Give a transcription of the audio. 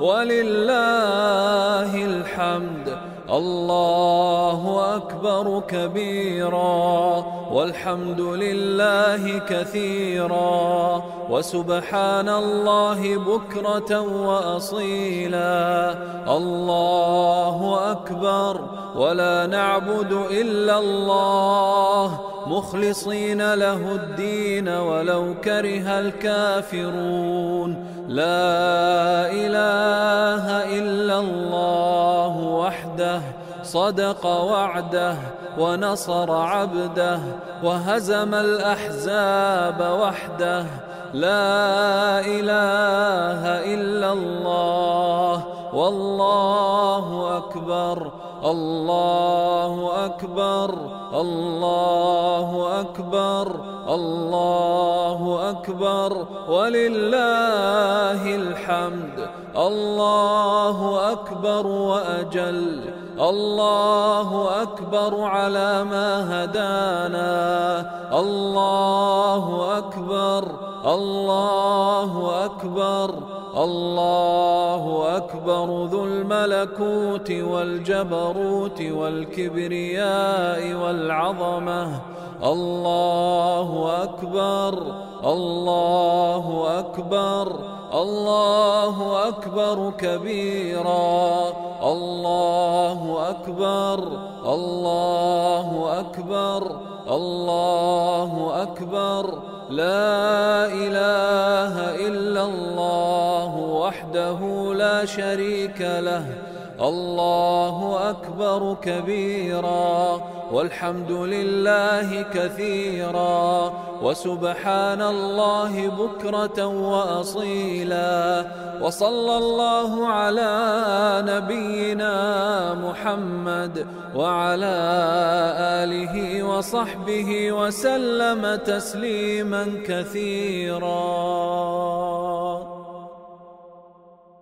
ولله الحمد. الله أكبر كبيرا والحمد لله كثيرا وسبحان الله بكرة وأصيلا الله أكبر ولا نعبد إلا الله مخلصين له الدين ولو كره الكافرون لا إله إلا الله وحده صدق وعده ونصر عبده وهزم الأحزاب وحده. لا إله إلا الله والله أكبر الله أكبر الله أكبر الله أكبر ولله الحمد. الله أكبر وأجل. الله أكبر على ما هدانا. الله أكبر. الله أكبر. الله أكبر. ذو الملكوت والجبروت والكبرياء والعظمة. الله أكبر. الله أكبر. الله أكبر كبيرا. الله أكبر. الله أكبر. الله أكبر. لا إله إلا الله. وحده لا شريك له. الله أكبر كبيرا. والحمد لله كثيرا. وسبحان الله بكرة وأصيلا. وصلى الله على نبينا محمد وعلى آله وصحبه وسلم تسليما كثيرا.